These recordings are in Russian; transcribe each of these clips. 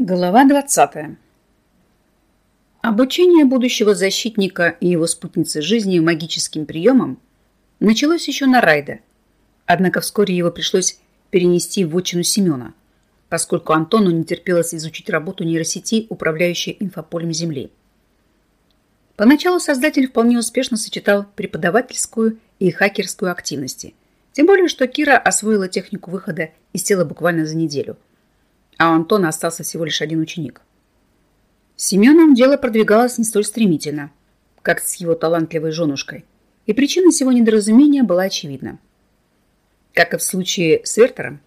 Глава 20. Обучение будущего защитника и его спутницы жизни магическим приемам началось еще на Райде, однако вскоре его пришлось перенести в отчину Семена, поскольку Антону не терпелось изучить работу нейросети, управляющей инфополем Земли. Поначалу создатель вполне успешно сочетал преподавательскую и хакерскую активности, тем более, что Кира освоила технику выхода из тела буквально за неделю – а у Антона остался всего лишь один ученик. С Семеном дело продвигалось не столь стремительно, как с его талантливой женушкой, и причина всего недоразумения была очевидна. Как и в случае с Вертером,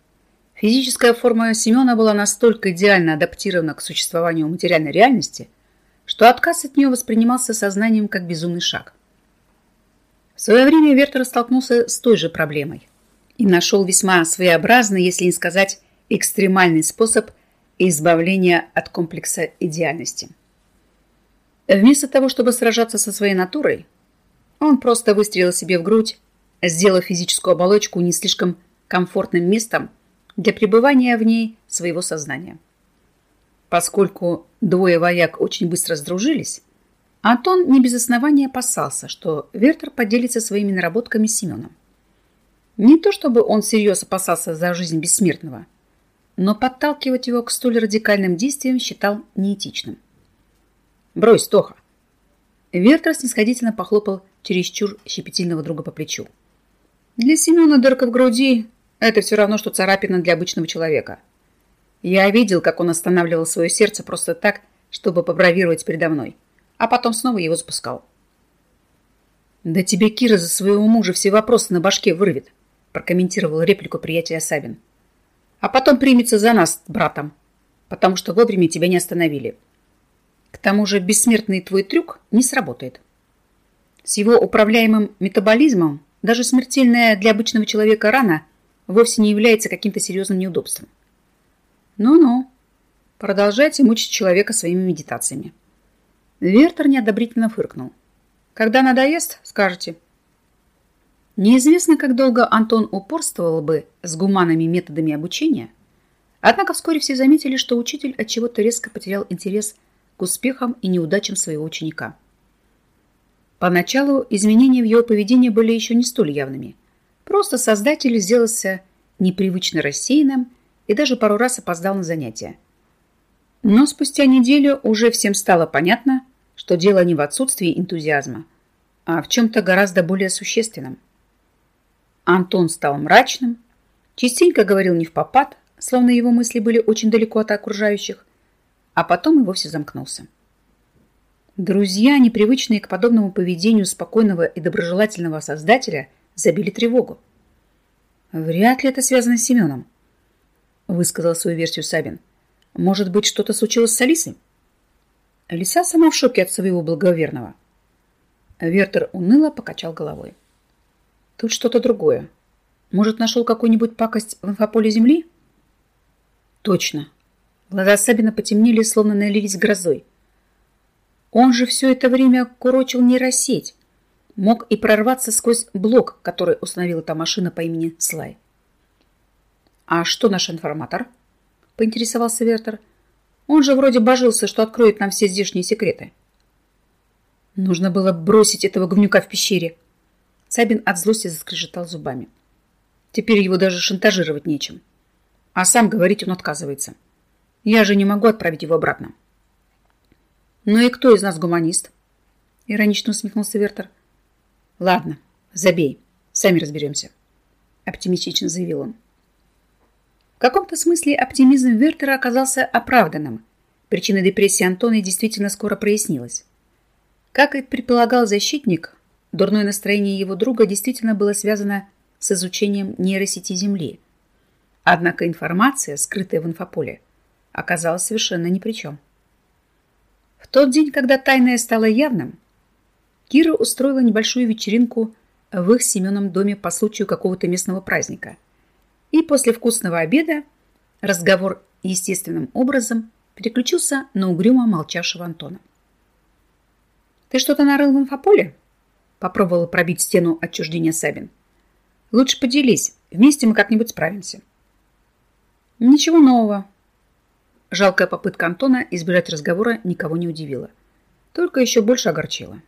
физическая форма Семена была настолько идеально адаптирована к существованию материальной реальности, что отказ от нее воспринимался сознанием как безумный шаг. В свое время Вертер столкнулся с той же проблемой и нашел весьма своеобразный, если не сказать экстремальный способ избавления от комплекса идеальности. Вместо того, чтобы сражаться со своей натурой, он просто выстрелил себе в грудь, сделав физическую оболочку не слишком комфортным местом для пребывания в ней своего сознания. Поскольку двое вояк очень быстро сдружились, Антон не без основания опасался, что Вертер поделится своими наработками с Семеном. Не то чтобы он всерьез опасался за жизнь бессмертного – но подталкивать его к столь радикальным действиям считал неэтичным. «Брось, Тоха!» Вертер снисходительно похлопал чересчур щепетильного друга по плечу. «Для Семена дырка в груди – это все равно, что царапина для обычного человека. Я видел, как он останавливал свое сердце просто так, чтобы побравировать передо мной, а потом снова его запускал. «Да тебе Кира за своего мужа все вопросы на башке вырвет», прокомментировал реплику приятеля Сабин а потом примется за нас братом, потому что вовремя тебя не остановили. К тому же бессмертный твой трюк не сработает. С его управляемым метаболизмом даже смертельная для обычного человека рана вовсе не является каким-то серьезным неудобством. Ну-ну, продолжайте мучить человека своими медитациями. Вертер неодобрительно фыркнул. Когда надоест, скажете – Неизвестно, как долго Антон упорствовал бы с гуманными методами обучения, однако вскоре все заметили, что учитель от чего-то резко потерял интерес к успехам и неудачам своего ученика. Поначалу изменения в его поведении были еще не столь явными. Просто создатель сделался непривычно рассеянным и даже пару раз опоздал на занятия. Но спустя неделю уже всем стало понятно, что дело не в отсутствии энтузиазма, а в чем-то гораздо более существенном – Антон стал мрачным, частенько говорил не в попад, словно его мысли были очень далеко от окружающих, а потом и вовсе замкнулся. Друзья, непривычные к подобному поведению спокойного и доброжелательного создателя, забили тревогу. «Вряд ли это связано с Семеном», — высказал свою версию Сабин. «Может быть, что-то случилось с Алисой?» Алиса сама в шоке от своего благоверного. Вертер уныло покачал головой. Тут что-то другое. Может, нашел какую-нибудь пакость в инфополе Земли? Точно. Глаза Сабина потемнели, словно налились грозой. Он же все это время курочил нейросеть. Мог и прорваться сквозь блок, который установила та машина по имени Слай. «А что наш информатор?» – поинтересовался Вертер. «Он же вроде божился, что откроет нам все здешние секреты». Нужно было бросить этого говнюка в пещере, Сабин от злости заскрежетал зубами. Теперь его даже шантажировать нечем. А сам говорить он отказывается. Я же не могу отправить его обратно. Ну и кто из нас гуманист? Иронично усмехнулся Вертер. Ладно, забей. Сами разберемся. Оптимистично заявил он. В каком-то смысле оптимизм Вертера оказался оправданным. Причина депрессии Антона действительно скоро прояснилась. Как и предполагал защитник, Дурное настроение его друга действительно было связано с изучением нейросети Земли. Однако информация, скрытая в инфополе, оказалась совершенно ни при чем. В тот день, когда тайное стало явным, Кира устроила небольшую вечеринку в их Семеном доме по случаю какого-то местного праздника. И после вкусного обеда разговор естественным образом переключился на угрюмо молчавшего Антона. «Ты что-то нарыл в инфополе?» Попробовала пробить стену отчуждения Сабин. Лучше поделись. Вместе мы как-нибудь справимся. Ничего нового. жалкая попытка Антона избежать разговора никого не удивила. Только еще больше огорчила.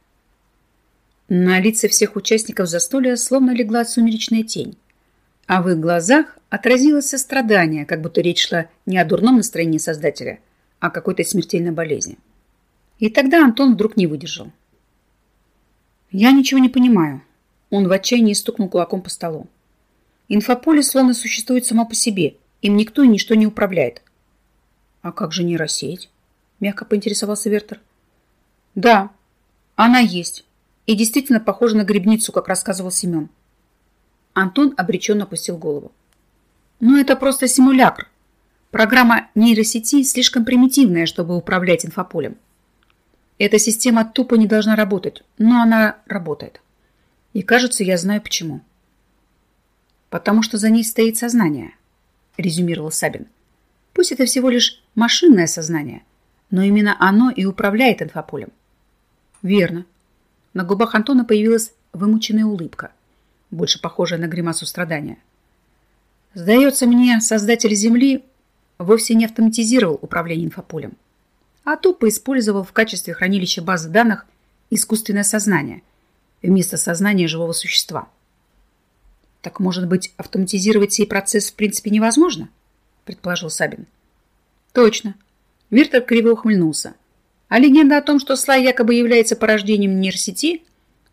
На лице всех участников застолья словно легла сумеречная тень, а в их глазах отразилось сострадание, как будто речь шла не о дурном настроении создателя, а о какой-то смертельной болезни. И тогда Антон вдруг не выдержал. «Я ничего не понимаю». Он в отчаянии стукнул кулаком по столу. «Инфополе словно существует само по себе. Им никто и ничто не управляет». «А как же нейросеть?» Мягко поинтересовался Вертер. «Да, она есть. И действительно похожа на грибницу, как рассказывал Семен». Антон обреченно опустил голову. «Ну, это просто симулятор. Программа нейросети слишком примитивная, чтобы управлять инфополем. Эта система тупо не должна работать, но она работает. И кажется, я знаю почему. Потому что за ней стоит сознание, резюмировал Сабин. Пусть это всего лишь машинное сознание, но именно оно и управляет инфополем. Верно. На губах Антона появилась вымученная улыбка, больше похожая на гримасу страдания. Сдается мне, создатель Земли вовсе не автоматизировал управление инфополем а тупо использовал в качестве хранилища базы данных искусственное сознание вместо сознания живого существа. Так, может быть, автоматизировать сей процесс в принципе невозможно? предположил Сабин. Точно. Виртер криво ухмыльнулся. А легенда о том, что Слай якобы является порождением нейросети,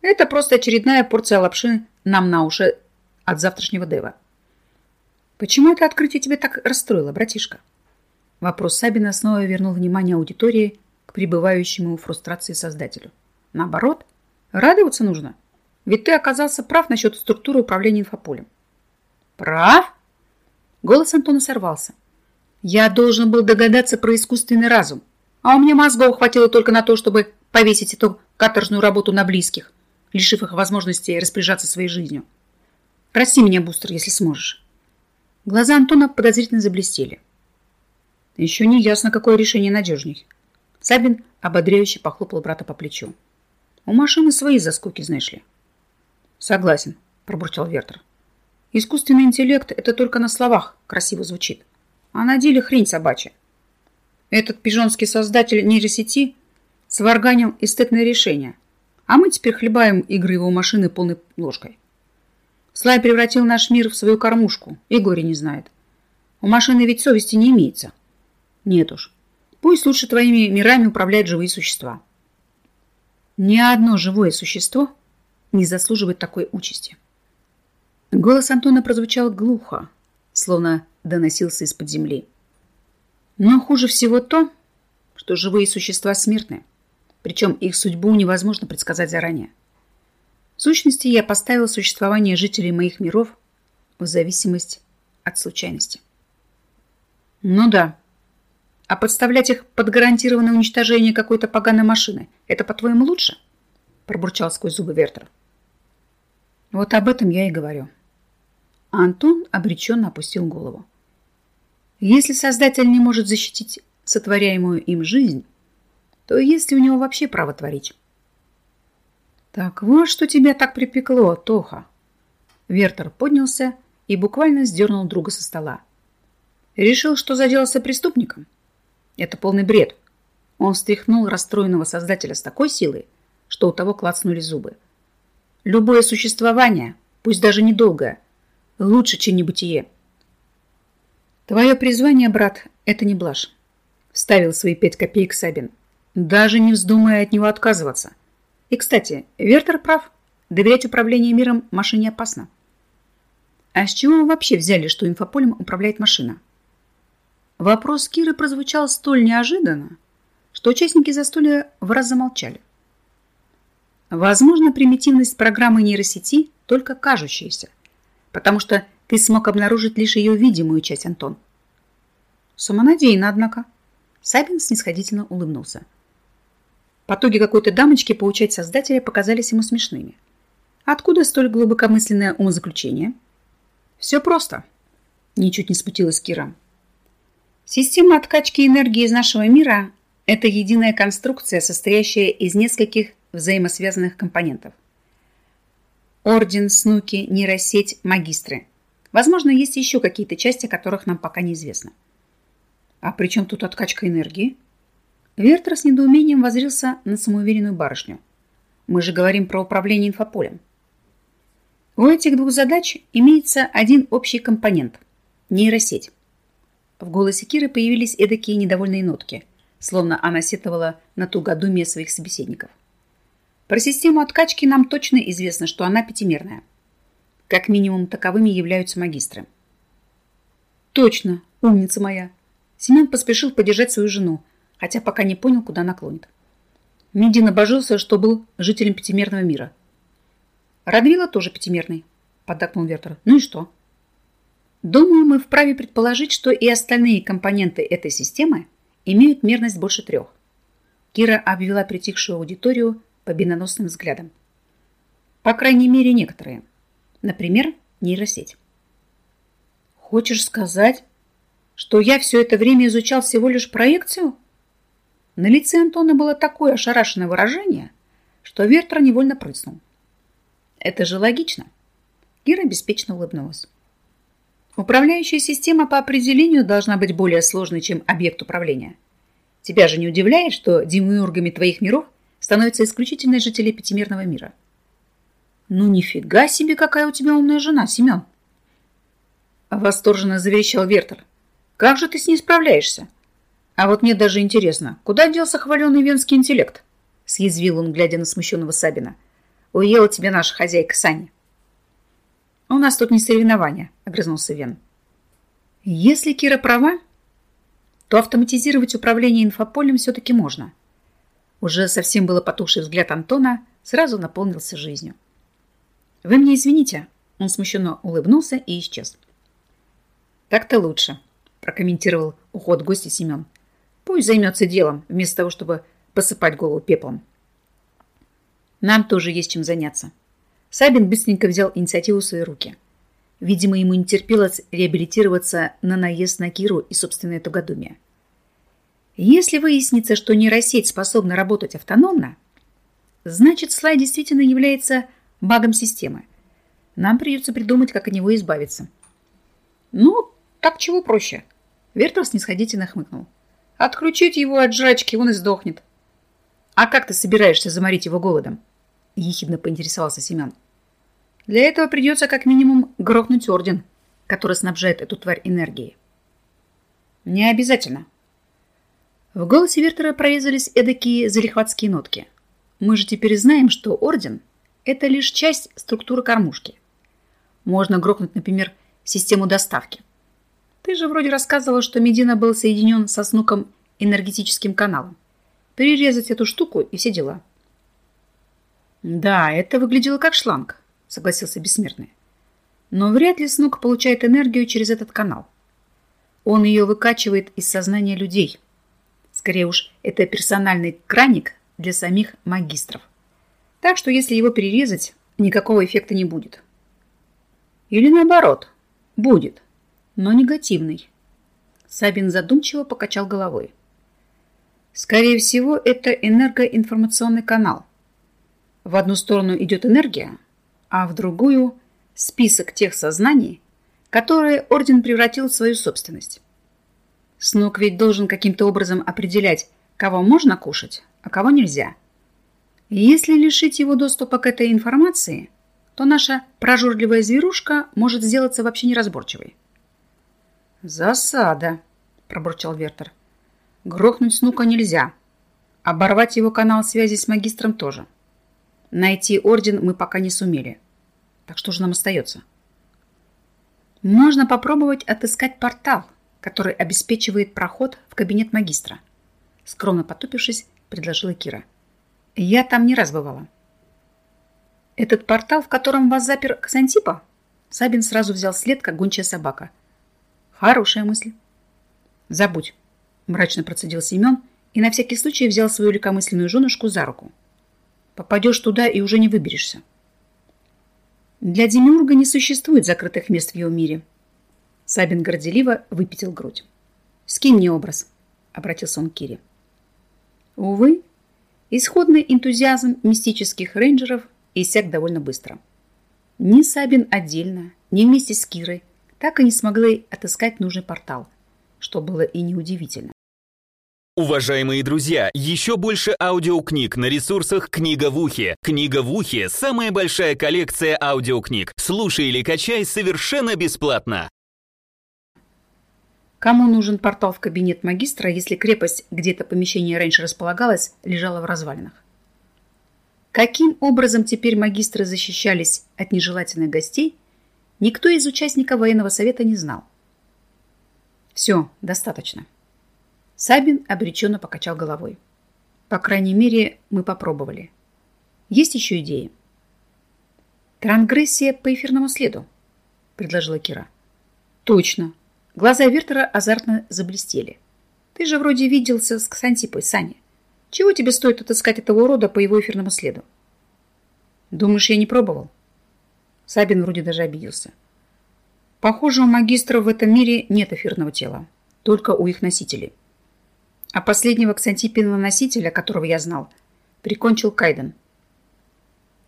это просто очередная порция лапши нам на уши от завтрашнего Дева. Почему это открытие тебя так расстроило, братишка? Вопрос Сабина снова вернул внимание аудитории к пребывающему в фрустрации создателю. Наоборот, радоваться нужно. Ведь ты оказался прав насчет структуры управления инфополем. Прав? Голос Антона сорвался. Я должен был догадаться про искусственный разум. А у меня мозгов хватило только на то, чтобы повесить эту каторжную работу на близких, лишив их возможности распоряжаться своей жизнью. Прости меня, Бустер, если сможешь. Глаза Антона подозрительно заблестели. Еще не ясно, какое решение надежней. Сабин ободряюще похлопал брата по плечу. У машины свои заскоки, знаешь ли. Согласен, пробурчал Вертер. Искусственный интеллект – это только на словах красиво звучит. А на деле хрень собачья. Этот пижонский создатель нейросети сварганил эстетное решение, а мы теперь хлебаем игры его машины полной ложкой. Слай превратил наш мир в свою кормушку, и горе не знает. У машины ведь совести не имеется. Нет уж. Пусть лучше твоими мирами управляют живые существа. Ни одно живое существо не заслуживает такой участи. Голос Антона прозвучал глухо, словно доносился из-под земли. Но хуже всего то, что живые существа смертны, причем их судьбу невозможно предсказать заранее. В сущности, я поставил существование жителей моих миров в зависимость от случайности. Ну да, а подставлять их под гарантированное уничтожение какой-то поганой машины – это, по-твоему, лучше? Пробурчал сквозь зубы Вертер. Вот об этом я и говорю. Антон обреченно опустил голову. Если Создатель не может защитить сотворяемую им жизнь, то есть ли у него вообще право творить? Так вот, что тебя так припекло, Тоха. Вертер поднялся и буквально сдернул друга со стола. Решил, что заделался преступником? Это полный бред. Он встряхнул расстроенного создателя с такой силой, что у того клацнули зубы. Любое существование, пусть даже недолгое, лучше, чем небытие. Твое призвание, брат, это не блажь. Вставил свои пять копеек Сабин, даже не вздумая от него отказываться. И, кстати, Вертер прав. Доверять управлению миром машине опасно. А с чего вы вообще взяли, что инфополем управляет машина? Вопрос Киры прозвучал столь неожиданно, что участники застолья в раз замолчали. Возможно, примитивность программы нейросети только кажущаяся, потому что ты смог обнаружить лишь ее видимую часть, Антон. Самонадеянно, однако. Сабин снисходительно улыбнулся. Потуги какой-то дамочки поучать создателя показались ему смешными. Откуда столь глубокомысленное умозаключение? Все просто. Ничуть не смутилась Кира. Система откачки энергии из нашего мира – это единая конструкция, состоящая из нескольких взаимосвязанных компонентов. Орден, снуки, нейросеть, магистры. Возможно, есть еще какие-то части, о которых нам пока неизвестно. А при чем тут откачка энергии? Вертер с недоумением возрился на самоуверенную барышню. Мы же говорим про управление инфополем. У этих двух задач имеется один общий компонент – нейросеть. В голосе Киры появились эдакие недовольные нотки, словно она сетовала на тугодумие своих собеседников. Про систему откачки нам точно известно, что она пятимерная. Как минимум таковыми являются магистры. Точно, умница моя. Семен поспешил поддержать свою жену, хотя пока не понял, куда наклонит. Медин обожился, что был жителем пятимерного мира. Радвила тоже пятимерный, поддакнул Вертер. Ну и что? Думаю, мы вправе предположить, что и остальные компоненты этой системы имеют мерность больше трех. Кира обвела притихшую аудиторию победоносным взглядом. По крайней мере, некоторые. Например, нейросеть. Хочешь сказать, что я все это время изучал всего лишь проекцию? На лице Антона было такое ошарашенное выражение, что Вертер невольно прыснул. Это же логично. Кира беспечно улыбнулась. Управляющая система по определению должна быть более сложной, чем объект управления. Тебя же не удивляет, что демиургами твоих миров становятся исключительно жители пятимерного мира? Ну нифига себе, какая у тебя умная жена, Семен! Восторженно заверещал Вертер. Как же ты с ней справляешься? А вот мне даже интересно, куда делся хваленый венский интеллект? Съязвил он, глядя на смущенного Сабина. Уела тебе наша хозяйка Саня. «У нас тут не соревнования», — огрызнулся Вен. «Если Кира права, то автоматизировать управление инфополем все-таки можно». Уже совсем было потухший взгляд Антона сразу наполнился жизнью. «Вы мне извините», — он смущенно улыбнулся и исчез. «Так-то лучше», — прокомментировал уход гостя Семен. «Пусть займется делом, вместо того, чтобы посыпать голову пеплом». «Нам тоже есть чем заняться», Сабин быстренько взял инициативу в свои руки. Видимо, ему не терпелось реабилитироваться на наезд на Киру и собственное тугодумие. Если выяснится, что нейросеть способна работать автономно, значит, слай действительно является багом системы. Нам придется придумать, как от него избавиться. Ну, так чего проще. Вертер снисходительно хмыкнул. Отключить его от жрачки, он и сдохнет. А как ты собираешься заморить его голодом? — ехидно поинтересовался Семен. «Для этого придется как минимум грохнуть орден, который снабжает эту тварь энергией». «Не обязательно». В голосе Вертера прорезались эдакие залихватские нотки. «Мы же теперь знаем, что орден — это лишь часть структуры кормушки. Можно грохнуть, например, систему доставки. Ты же вроде рассказывала, что Медина был соединен со снуком энергетическим каналом. Перерезать эту штуку и все дела». Да, это выглядело как шланг, согласился бессмертный. Но вряд ли Снук получает энергию через этот канал. Он ее выкачивает из сознания людей. Скорее уж, это персональный краник для самих магистров. Так что если его перерезать, никакого эффекта не будет. Или наоборот, будет, но негативный. Сабин задумчиво покачал головой. Скорее всего, это энергоинформационный канал. В одну сторону идет энергия, а в другую – список тех сознаний, которые Орден превратил в свою собственность. Снук ведь должен каким-то образом определять, кого можно кушать, а кого нельзя. И если лишить его доступа к этой информации, то наша прожорливая зверушка может сделаться вообще неразборчивой. «Засада», – пробурчал Вертер. «Грохнуть Снука нельзя. Оборвать его канал связи с магистром тоже». Найти орден мы пока не сумели. Так что же нам остается? Можно попробовать отыскать портал, который обеспечивает проход в кабинет магистра. Скромно потупившись, предложила Кира. Я там не раз бывала. Этот портал, в котором вас запер Ксантипа? Сабин сразу взял след, как гончая собака. Хорошая мысль. Забудь, мрачно процедил Семен и на всякий случай взял свою легкомысленную женушку за руку. Попадешь туда и уже не выберешься. Для Демиурга не существует закрытых мест в его мире. Сабин горделиво выпятил грудь. «Скинь мне образ», — обратился он к Кире. Увы, исходный энтузиазм мистических рейнджеров иссяк довольно быстро. Ни Сабин отдельно, ни вместе с Кирой так и не смогли отыскать нужный портал. что было и неудивительно. Уважаемые друзья, еще больше аудиокниг на ресурсах «Книга в ухе». «Книга в ухе» — самая большая коллекция аудиокниг. Слушай или качай совершенно бесплатно. Кому нужен портал в кабинет магистра, если крепость, где это помещение раньше располагалось, лежала в развалинах? Каким образом теперь магистры защищались от нежелательных гостей, никто из участников военного совета не знал. Все, достаточно. Сабин обреченно покачал головой. По крайней мере, мы попробовали. Есть еще идеи? Трангрессия по эфирному следу, предложила Кира. Точно. Глаза Вертера азартно заблестели. Ты же вроде виделся с Ксантипой, Саня. Чего тебе стоит отыскать этого урода по его эфирному следу? Думаешь, я не пробовал? Сабин вроде даже обиделся. Похоже, у магистров в этом мире нет эфирного тела, только у их носителей. А последнего ксантипиного носителя, которого я знал, прикончил Кайден.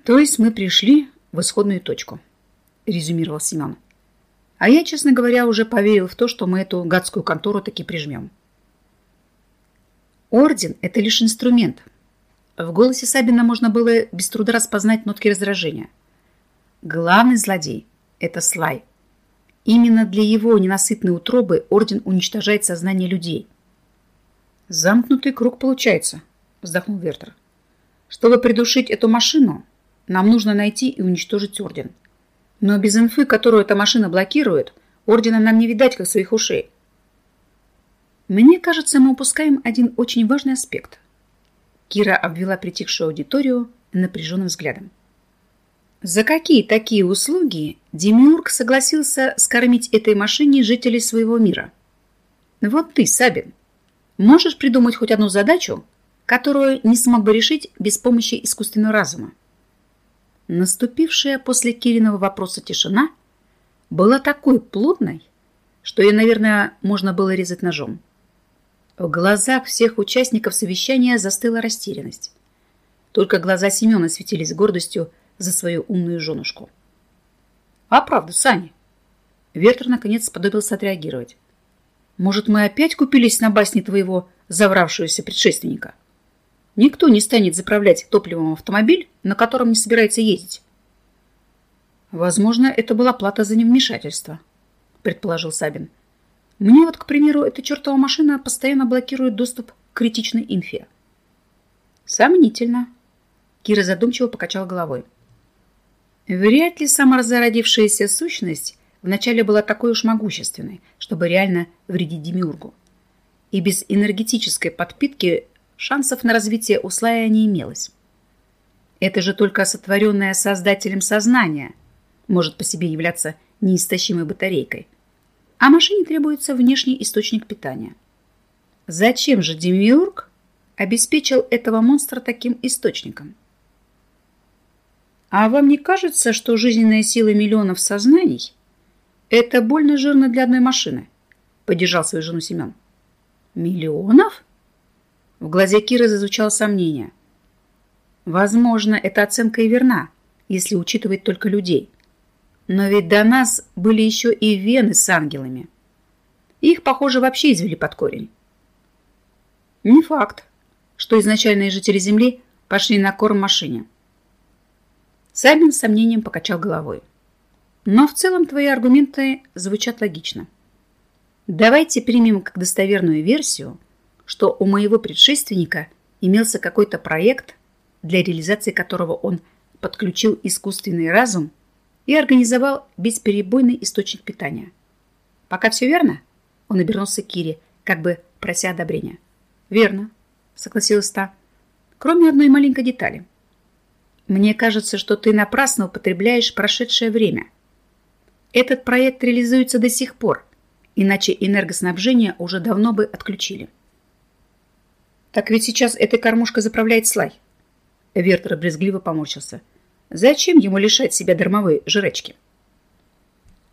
То есть мы пришли в исходную точку, резюмировал Семен. А я, честно говоря, уже поверил в то, что мы эту гадскую контору таки прижмем. Орден – это лишь инструмент. В голосе Сабина можно было без труда распознать нотки раздражения. Главный злодей – это Слай. Именно для его ненасытной утробы Орден уничтожает сознание людей. «Замкнутый круг получается», – вздохнул Вертер. «Чтобы придушить эту машину, нам нужно найти и уничтожить Орден. Но без инфы, которую эта машина блокирует, Ордена нам не видать, как своих ушей. Мне кажется, мы упускаем один очень важный аспект. Кира обвела притихшую аудиторию напряженным взглядом. За какие такие услуги Демиург согласился скормить этой машине жителей своего мира? Вот ты, Сабин, можешь придумать хоть одну задачу, которую не смог бы решить без помощи искусственного разума? Наступившая после Кириного вопроса тишина была такой плотной, что ее, наверное, можно было резать ножом. В глазах всех участников совещания застыла растерянность. Только глаза Семена светились гордостью за свою умную женушку. «А правда, Саня?» Вертер наконец сподобился отреагировать. «Может, мы опять купились на басне твоего завравшегося предшественника? Никто не станет заправлять топливом автомобиль, на котором не собирается ездить». «Возможно, это была плата за невмешательство», предположил Сабин. Мне вот, к примеру, эта чертова машина постоянно блокирует доступ к критичной инфе. Сомнительно. Кира задумчиво покачал головой. Вряд ли саморазородившаяся сущность вначале была такой уж могущественной, чтобы реально вредить Демиургу. И без энергетической подпитки шансов на развитие у Слая не имелось. Это же только сотворенное создателем сознание может по себе являться неистощимой батарейкой а машине требуется внешний источник питания. Зачем же Демиург обеспечил этого монстра таким источником? А вам не кажется, что жизненная сила миллионов сознаний – это больно жирно для одной машины? Поддержал свою жену Семен. Миллионов? В глазе Киры зазвучало сомнение. Возможно, эта оценка и верна, если учитывать только людей. Но ведь до нас были еще и вены с ангелами. Их, похоже, вообще извели под корень. Не факт, что изначальные жители Земли пошли на корм машине. Сабин с сомнением покачал головой. Но в целом твои аргументы звучат логично. Давайте примем как достоверную версию, что у моего предшественника имелся какой-то проект, для реализации которого он подключил искусственный разум – и организовал бесперебойный источник питания. Пока все верно? Он обернулся к Кире, как бы прося одобрения. Верно, согласилась та. Кроме одной маленькой детали. Мне кажется, что ты напрасно употребляешь прошедшее время. Этот проект реализуется до сих пор, иначе энергоснабжение уже давно бы отключили. Так ведь сейчас эта кормушка заправляет Слай. Вертер брезгливо поморщился. — Зачем ему лишать себя дармовой жрачки?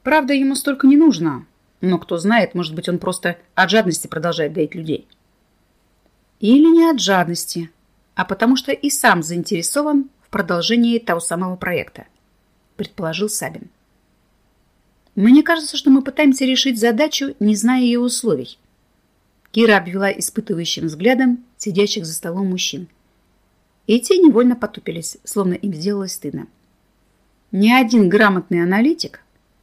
Правда, ему столько не нужно. Но кто знает, может быть, он просто от жадности продолжает доить людей. Или не от жадности, а потому что и сам заинтересован в продолжении того самого проекта, предположил Сабин. Мне кажется, что мы пытаемся решить задачу, не зная ее условий, Кира обвела испытывающим взглядом сидящих за столом мужчин. И те невольно потупились, словно им сделалось стыдно. Ни один грамотный аналитик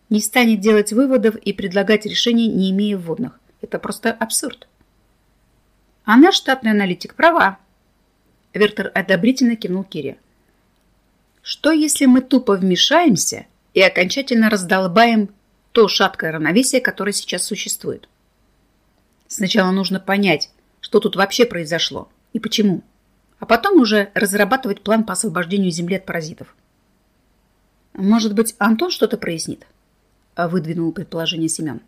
не станет делать выводов и предлагать решения, не имея вводных. Это просто абсурд. А наш штатный аналитик права. Вертер одобрительно кивнул Кире. Что, если мы тупо вмешаемся и окончательно раздолбаем то шаткое равновесие, которое сейчас существует? Сначала нужно понять, что тут вообще произошло и почему, а потом уже разрабатывать план по освобождению Земли от паразитов. Может быть, Антон что-то прояснит? Выдвинул предположение Семен.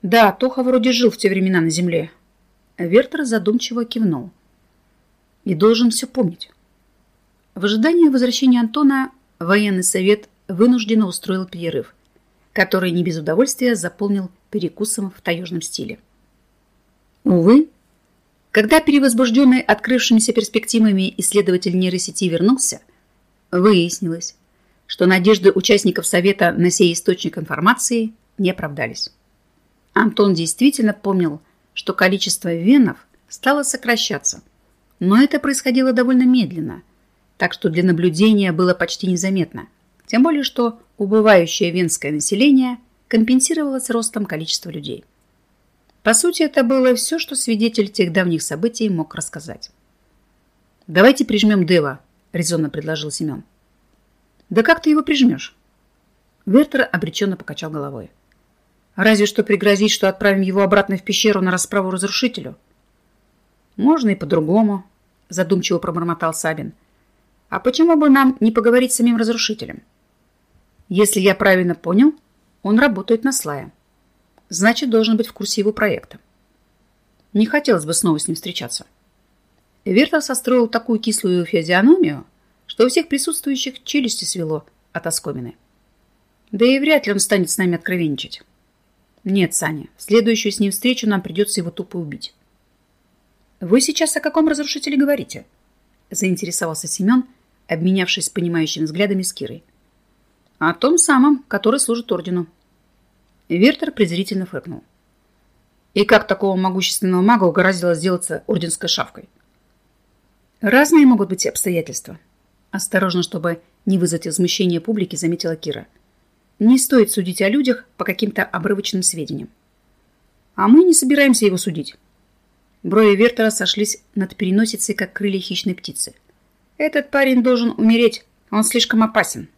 Да, Тоха вроде жил в те времена на Земле. Вертер задумчиво кивнул. И должен все помнить. В ожидании возвращения Антона военный совет вынужденно устроил перерыв, который не без удовольствия заполнил перекусом в таежном стиле. Увы, когда перевозбужденный открывшимися перспективами исследователь нейросети вернулся, выяснилось, что надежды участников Совета на сей источник информации не оправдались. Антон действительно помнил, что количество венов стало сокращаться, но это происходило довольно медленно, так что для наблюдения было почти незаметно, тем более что убывающее венское население компенсировалось ростом количества людей. По сути, это было все, что свидетель тех давних событий мог рассказать. «Давайте прижмем Дева», — резонно предложил Семен. Да как ты его прижмешь? Вертер обреченно покачал головой. Разве что пригрозить, что отправим его обратно в пещеру на расправу разрушителю. Можно и по-другому, задумчиво пробормотал Сабин. А почему бы нам не поговорить с самим разрушителем? Если я правильно понял, он работает на Слая. Значит, должен быть в курсе его проекта. Не хотелось бы снова с ним встречаться. Вертер состроил такую кислую физиономию, что у всех присутствующих челюсти свело от оскомины. Да и вряд ли он станет с нами откровенничать. Нет, Саня, следующую с ним встречу нам придется его тупо убить. Вы сейчас о каком разрушителе говорите? Заинтересовался Семен, обменявшись понимающими взглядами с Кирой. О том самом, который служит ордену. Вертер презрительно фыркнул. И как такого могущественного мага угораздило сделаться орденской шавкой? Разные могут быть обстоятельства, Осторожно, чтобы не вызвать возмущение публики, заметила Кира. Не стоит судить о людях по каким-то обрывочным сведениям. А мы не собираемся его судить. Брови Вертера сошлись над переносицей, как крылья хищной птицы. Этот парень должен умереть, он слишком опасен.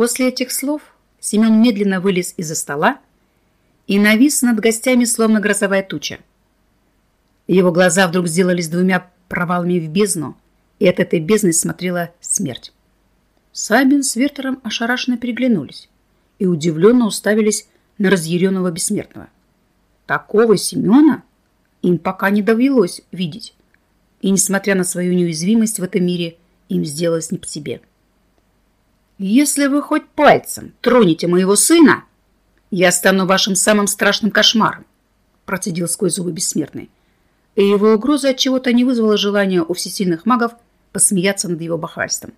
После этих слов Семен медленно вылез из-за стола и навис над гостями, словно грозовая туча. Его глаза вдруг сделались двумя провалами в бездну, и от этой бездны смотрела смерть. Сабин с Вертером ошарашенно переглянулись и удивленно уставились на разъяренного бессмертного. Такого Семена им пока не довелось видеть, и, несмотря на свою неуязвимость в этом мире, им сделалось не по себе. «Если вы хоть пальцем тронете моего сына, я стану вашим самым страшным кошмаром», процедил сквозь зубы бессмертный. И его угроза от чего-то не вызвала желания у всесильных магов посмеяться над его бахвальством.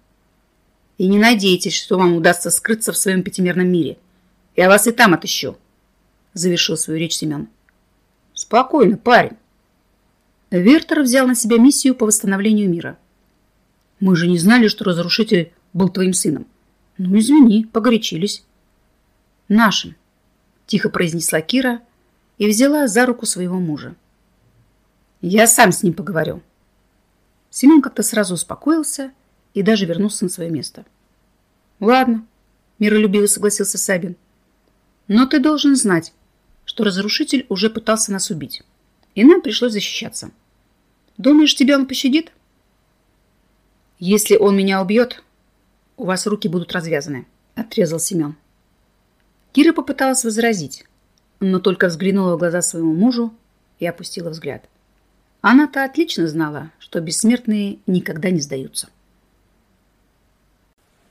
И не надейтесь, что вам удастся скрыться в своем пятимерном мире. Я вас и там отыщу, завершил свою речь Семен. Спокойно, парень. Вертер взял на себя миссию по восстановлению мира. Мы же не знали, что разрушитель был твоим сыном. Ну, извини, погорячились. Нашим, тихо произнесла Кира и взяла за руку своего мужа. Я сам с ним поговорю. Семен как-то сразу успокоился и даже вернулся на свое место. «Ладно», — миролюбиво согласился Сабин. «Но ты должен знать, что разрушитель уже пытался нас убить, и нам пришлось защищаться. Думаешь, тебя он пощадит?» «Если он меня убьет, у вас руки будут развязаны», — отрезал Семен. Кира попыталась возразить, но только взглянула в глаза своему мужу и опустила взгляд. Она-то отлично знала, что бессмертные никогда не сдаются.